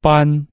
班。